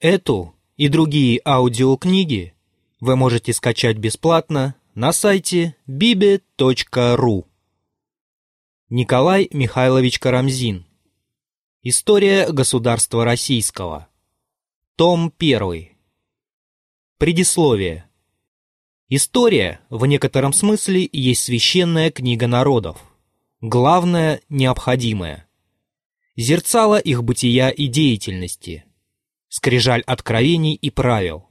Эту и другие аудиокниги вы можете скачать бесплатно на сайте bibe.ru. Николай Михайлович Карамзин. История государства российского. Том 1. Предисловие. История, в некотором смысле, есть священная книга народов. Главное, необходимое. Зерцало их бытия и деятельности – скрижаль откровений и правил,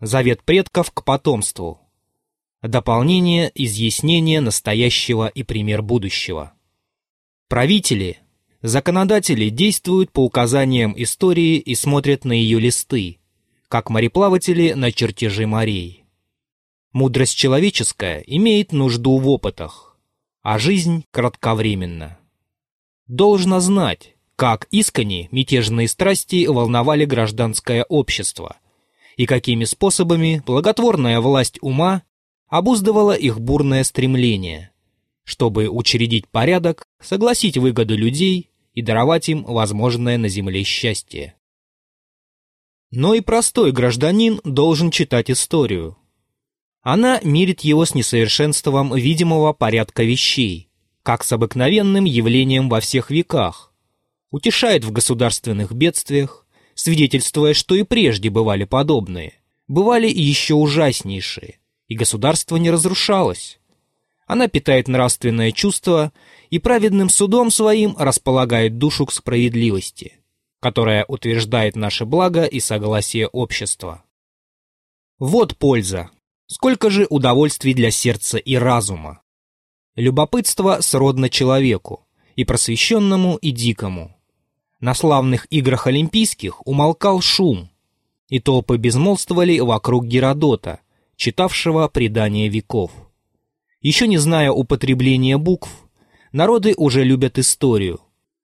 завет предков к потомству, дополнение, изъяснение настоящего и пример будущего. Правители, законодатели действуют по указаниям истории и смотрят на ее листы, как мореплаватели на чертежи морей. Мудрость человеческая имеет нужду в опытах, а жизнь кратковременна. Должно знать, как искренне мятежные страсти волновали гражданское общество и какими способами благотворная власть ума обуздывала их бурное стремление, чтобы учредить порядок, согласить выгоду людей и даровать им возможное на земле счастье. Но и простой гражданин должен читать историю. Она мирит его с несовершенством видимого порядка вещей, как с обыкновенным явлением во всех веках, утешает в государственных бедствиях, свидетельствуя, что и прежде бывали подобные, бывали и еще ужаснейшие, и государство не разрушалось. Она питает нравственное чувство и праведным судом своим располагает душу к справедливости, которая утверждает наше благо и согласие общества. Вот польза. Сколько же удовольствий для сердца и разума. Любопытство сродно человеку, и просвещенному, и дикому. На славных играх олимпийских умолкал шум, и толпы безмолвствовали вокруг Геродота, читавшего предания веков. Еще не зная употребления букв, народы уже любят историю.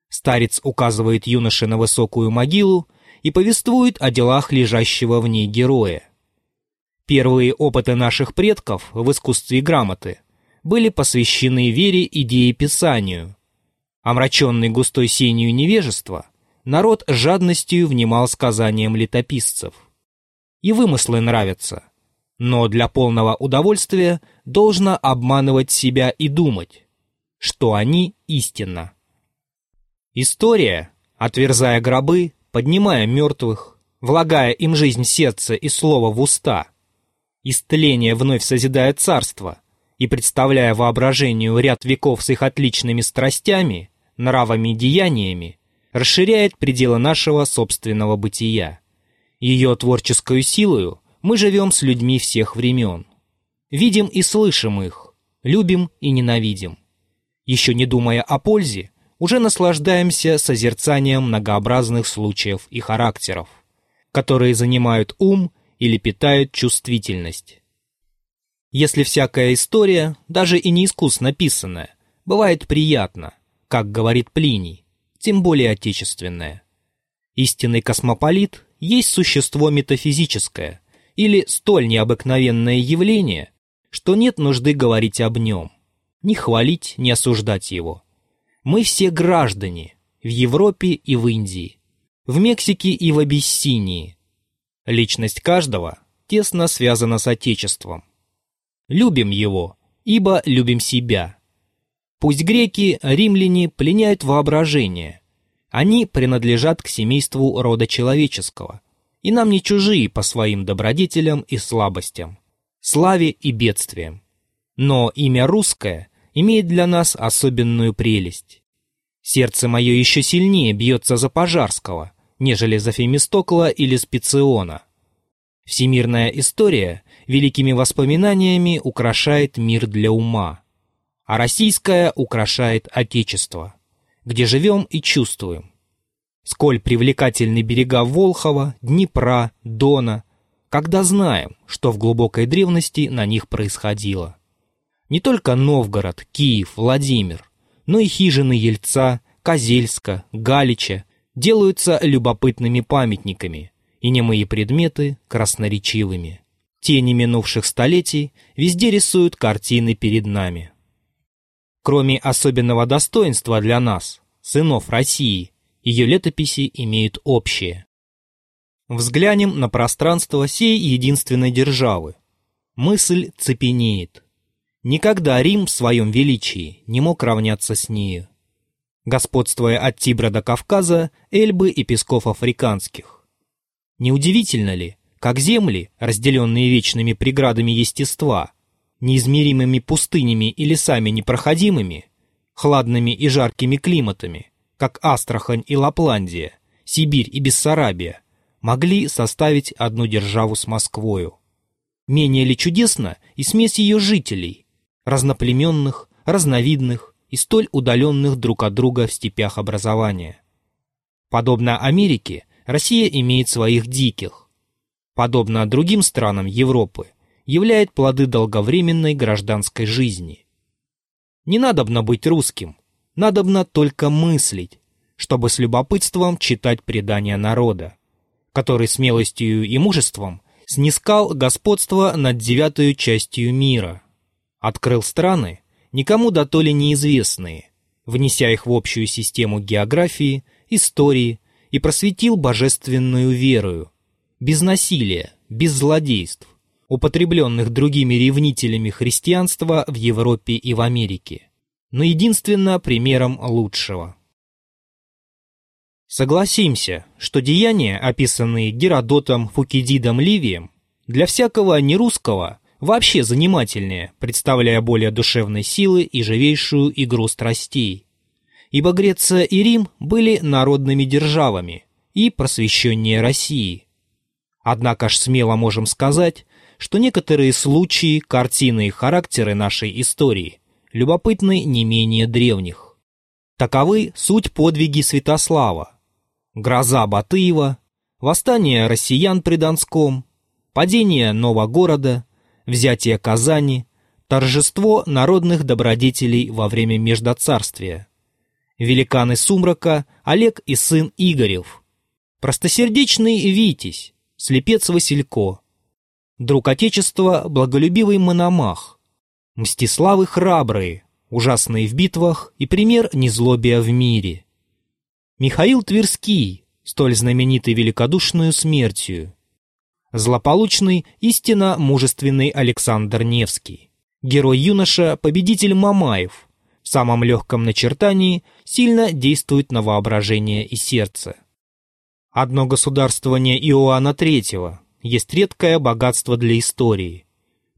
Старец указывает юноше на высокую могилу и повествует о делах лежащего в ней героя. Первые опыты наших предков в искусстве грамоты были посвящены вере и дееписанию – Омраченный густой сенью невежества, народ жадностью внимал сказаниям летописцев. И вымыслы нравятся, но для полного удовольствия должно обманывать себя и думать, что они истинно. История, отверзая гробы, поднимая мертвых, влагая им жизнь сердца и слова в уста, истление вновь созидая царство и представляя воображению ряд веков с их отличными страстями, нравами и деяниями, расширяет пределы нашего собственного бытия. Ее творческую силою мы живем с людьми всех времен. Видим и слышим их, любим и ненавидим. Еще не думая о пользе, уже наслаждаемся созерцанием многообразных случаев и характеров, которые занимают ум или питают чувствительность. Если всякая история, даже и не искусно написанная, бывает приятна, как говорит Плиний, тем более отечественное. Истинный космополит есть существо метафизическое или столь необыкновенное явление, что нет нужды говорить об нем, ни хвалить, ни осуждать его. Мы все граждане в Европе и в Индии, в Мексике и в Абиссинии. Личность каждого тесно связана с Отечеством. Любим его, ибо любим себя – Пусть греки, римляне пленяют воображение. Они принадлежат к семейству рода человеческого, и нам не чужие по своим добродетелям и слабостям, славе и бедствиям. Но имя русское имеет для нас особенную прелесть. Сердце мое еще сильнее бьется за Пожарского, нежели за Фемистокла или Спициона. Всемирная история великими воспоминаниями украшает мир для ума а российская украшает Отечество, где живем и чувствуем. Сколь привлекательны берега Волхова, Днепра, Дона, когда знаем, что в глубокой древности на них происходило. Не только Новгород, Киев, Владимир, но и хижины Ельца, Козельска, Галича делаются любопытными памятниками, и немые предметы красноречивыми. Тени минувших столетий везде рисуют картины перед нами. Кроме особенного достоинства для нас, сынов России, ее летописи имеют общее. Взглянем на пространство сей единственной державы. Мысль цепенеет. Никогда Рим в своем величии не мог равняться с нею. Господствуя от Тибра до Кавказа, Эльбы и песков африканских. Неудивительно ли, как земли, разделенные вечными преградами естества, неизмеримыми пустынями и лесами непроходимыми, хладными и жаркими климатами, как Астрахань и Лапландия, Сибирь и Бессарабия, могли составить одну державу с Москвою. Менее ли чудесно и смесь ее жителей, разноплеменных, разновидных и столь удаленных друг от друга в степях образования. Подобно Америке, Россия имеет своих диких. Подобно другим странам Европы, являет плоды долговременной гражданской жизни. Не надобно быть русским, надобно только мыслить, чтобы с любопытством читать предания народа, который смелостью и мужеством снискал господство над девятую частью мира, открыл страны, никому до то ли неизвестные, внеся их в общую систему географии, истории и просветил божественную верою, без насилия, без злодейств, употребленных другими ревнителями христианства в Европе и в Америке, но единственно примером лучшего. Согласимся, что деяния, описанные Геродотом, Фукидидом, Ливием, для всякого нерусского вообще занимательнее, представляя более душевной силы и живейшую игру страстей. Ибо Греция и Рим были народными державами и просвещеннее России. Однако ж смело можем сказать, что некоторые случаи, картины и характеры нашей истории любопытны не менее древних. Таковы суть подвиги Святослава, гроза Батыева, восстание россиян при Донском, падение Новогорода, взятие Казани, торжество народных добродетелей во время Междоцарствия, великаны Сумрака Олег и сын Игорев, простосердечный Витязь, слепец Василько, друг Отечества, благолюбивый Мономах, Мстиславы храбрые, ужасные в битвах и пример незлобия в мире. Михаил Тверский, столь знаменитый великодушную смертью. Злополучный, истинно мужественный Александр Невский. Герой-юноша, победитель Мамаев. В самом легком начертании сильно действует на воображение и сердце. Одно государствование Иоанна III есть редкое богатство для истории.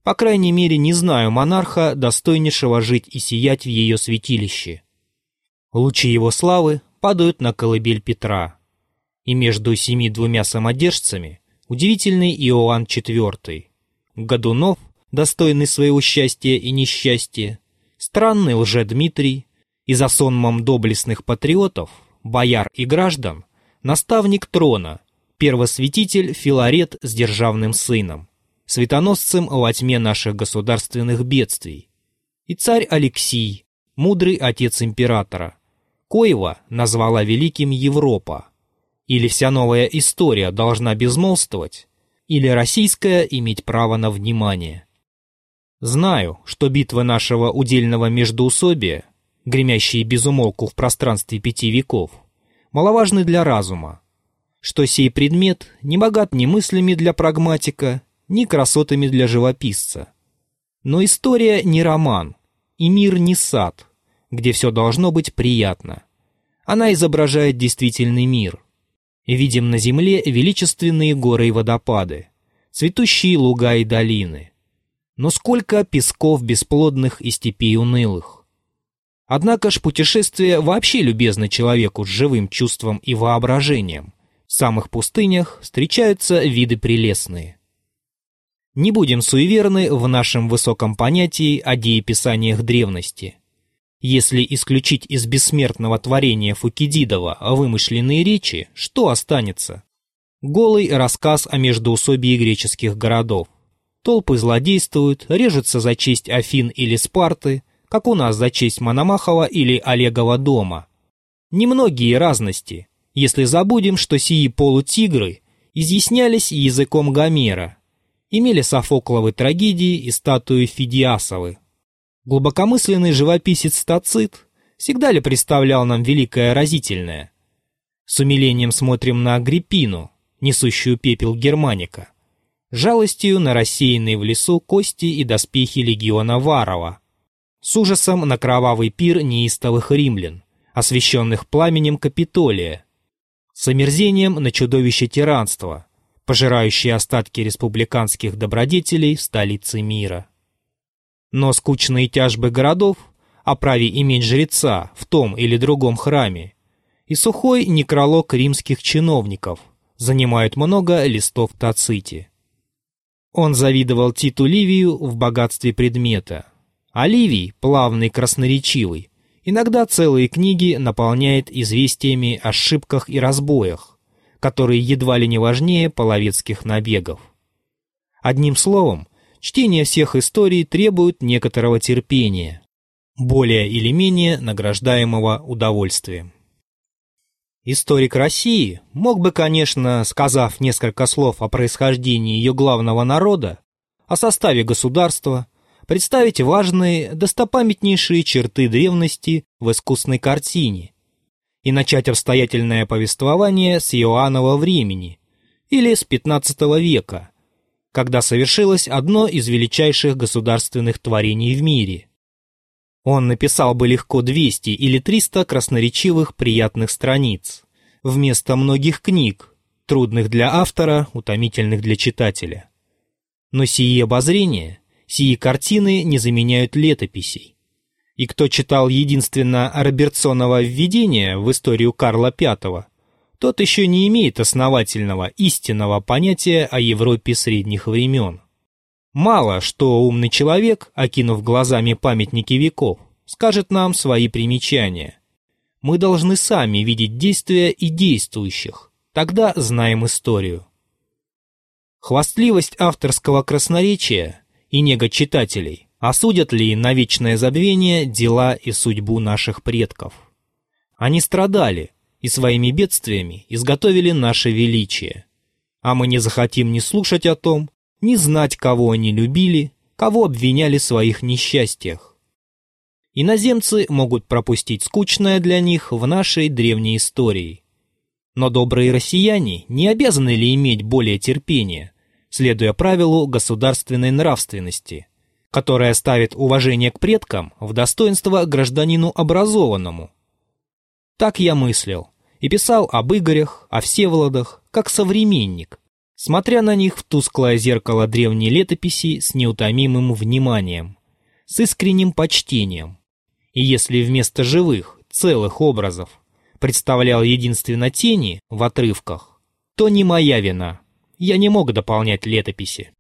По крайней мере, не знаю монарха, достойнейшего жить и сиять в ее святилище. Лучи его славы падают на колыбель Петра. И между семи двумя самодержцами удивительный Иоанн IV. Годунов, достойный своего счастья и несчастья, странный лже-Дмитрий, и за сонмом доблестных патриотов, бояр и граждан, наставник трона, первосвятитель Филарет с державным сыном, светоносцем во тьме наших государственных бедствий, и царь Алексий, мудрый отец императора, коего назвала великим Европа. Или вся новая история должна безмолвствовать, или российская иметь право на внимание. Знаю, что битвы нашего удельного междоусобия, гремящие безумолку в пространстве пяти веков, маловажны для разума, что сей предмет не богат ни мыслями для прагматика, ни красотами для живописца. Но история не роман, и мир не сад, где все должно быть приятно. Она изображает действительный мир. Видим на земле величественные горы и водопады, цветущие луга и долины. Но сколько песков бесплодных и степей унылых. Однако ж путешествие вообще любезно человеку с живым чувством и воображением – в самых пустынях встречаются виды прелестные. Не будем суеверны в нашем высоком понятии о дееписаниях древности. Если исключить из бессмертного творения Фукидидова вымышленные речи, что останется? Голый рассказ о междоусобии греческих городов. Толпы злодействуют, режутся за честь Афин или Спарты, как у нас за честь Мономахова или Олегова дома. Немногие разности, если забудем, что сии полутигры изъяснялись языком Гомера, имели софокловы трагедии и статуи Фидиасовы. Глубокомысленный живописец Тацит всегда ли представлял нам великое разительное? С умилением смотрим на Агриппину, несущую пепел Германика, жалостью на рассеянные в лесу кости и доспехи легиона Варова, с ужасом на кровавый пир неистовых римлян, освященных пламенем Капитолия, с омерзением на чудовище тиранства, пожирающее остатки республиканских добродетелей в столице мира. Но скучные тяжбы городов о праве иметь жреца в том или другом храме и сухой некролог римских чиновников занимают много листов Тацити. Он завидовал Титу Ливию в богатстве предмета, а Ливий, плавный красноречивый, иногда целые книги наполняет известиями о ошибках и разбоях, которые едва ли не важнее половецких набегов. Одним словом, чтение всех историй требует некоторого терпения, более или менее награждаемого удовольствием. Историк России мог бы, конечно, сказав несколько слов о происхождении ее главного народа, о составе государства, представить важные, достопамятнейшие черты древности в искусной картине и начать обстоятельное повествование с Иоаннова времени или с XV века, когда совершилось одно из величайших государственных творений в мире. Он написал бы легко 200 или 300 красноречивых приятных страниц, вместо многих книг, трудных для автора, утомительных для читателя. Но сии обозрения, сии картины не заменяют летописей. И кто читал единственно Робертсонова введение в историю Карла V, тот еще не имеет основательного, истинного понятия о Европе средних времен. Мало, что умный человек, окинув глазами памятники веков, скажет нам свои примечания. Мы должны сами видеть действия и действующих, тогда знаем историю. Хвастливость авторского красноречия и нега читателей осудят ли на вечное забвение дела и судьбу наших предков? Они страдали и своими бедствиями изготовили наше величие, а мы не захотим ни слушать о том, ни знать, кого они любили, кого обвиняли в своих несчастьях. Иноземцы могут пропустить скучное для них в нашей древней истории. Но добрые россияне не обязаны ли иметь более терпения, следуя правилу государственной нравственности, которая ставит уважение к предкам в достоинство гражданину образованному? Так я мыслил и писал об Игорях, о Всеволодах, как современник, смотря на них в тусклое зеркало древней летописи с неутомимым вниманием, с искренним почтением. И если вместо живых, целых образов представлял единственно тени в отрывках, то не моя вина, я не мог дополнять летописи.